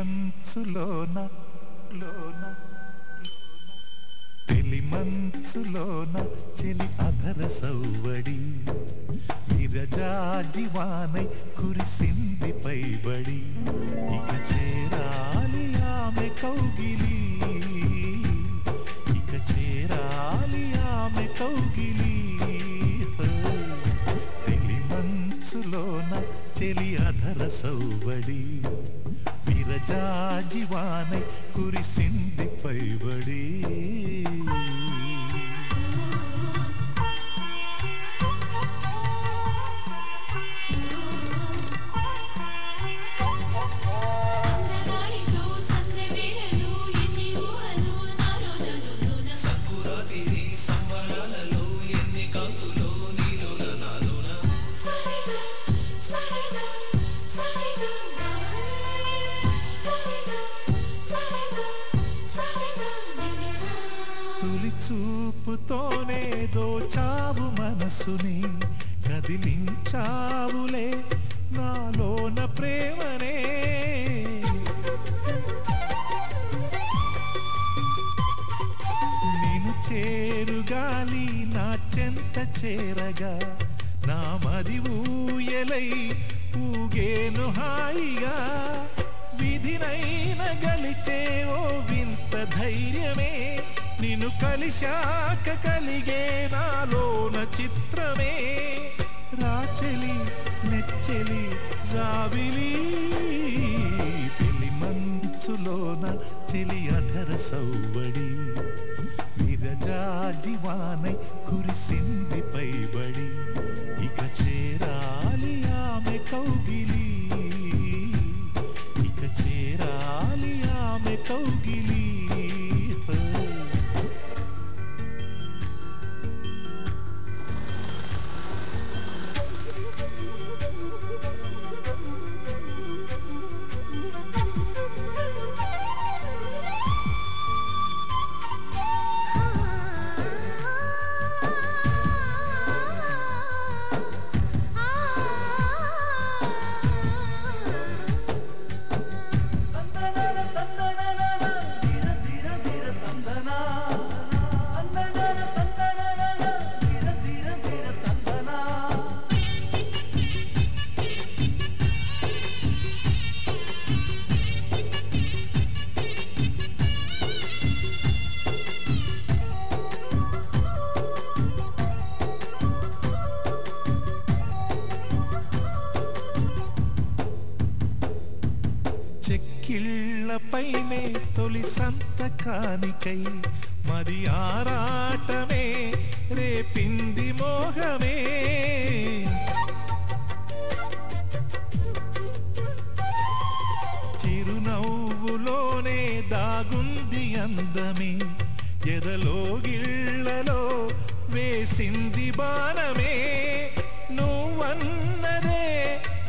మంచులోన లోన తెలి మంచులోన చెలి అధర సౌవడి. విరజాజివానై కురిసింది పైబడి. ఇక చేరాలి ఆమె కౌగిలి. ఇక చేరాలి ఆమె కౌగిలి. తెలి మంచులోన చెలి అధర సౌవడి. విరజాజివానై కురిసింది పైబడి అందగాడితో తొలి చూపుతోనే దోచావు మనసుని కదిలించావులే నాలోన ప్రేమనే. నేను చేరుగాలి నా చెంత చేరగా నా మది ఊయలై ఊగేను హాయిగా విధినైన గలిచే ఓ వింత నిన్ను కలిశాక కలిగే నాలోన చిత్రమే. రాచెలి నెచ్చెలి జాబిలి తెలి మంచులోన చెలి అధర సౌబడి. విరజాజివానై కురిసింది పైబడి. ఇక చేరాలి ఆమె కౌగిలి. ఇక చేరాలి ఆమె కౌగిలి. చెక్కిళ్ళపైనే తొలి సంతకానికై మది ఆరాటమే రేపింది మోహమే. చిరునవ్వులోనే దాగుంది అందమే ఎదలో గిళ్ళలో వేసింది బాణమే. నువ్వన్నదే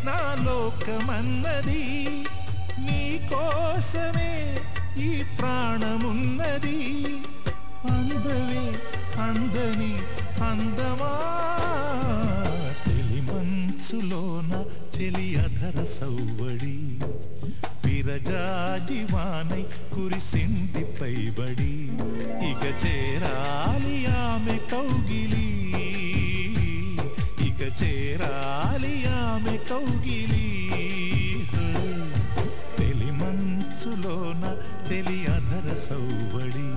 నా లోకమన్నది. నీ కోసమే ఈ ప్రాణమున్నది. అందమే అందని అందమా? తెలి మంచులోన చెలి అధర సౌవడి విరజాజివానై కురిసింది పైబడి. ఇక చేరాలి ఆమె కౌగిలి. ఇక చేరాలి ఆమె కౌగిలి. మంచులోన తెలి అధర సౌబడి.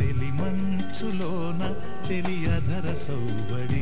తెలి మంచులోన తెలి అధర సౌబడి.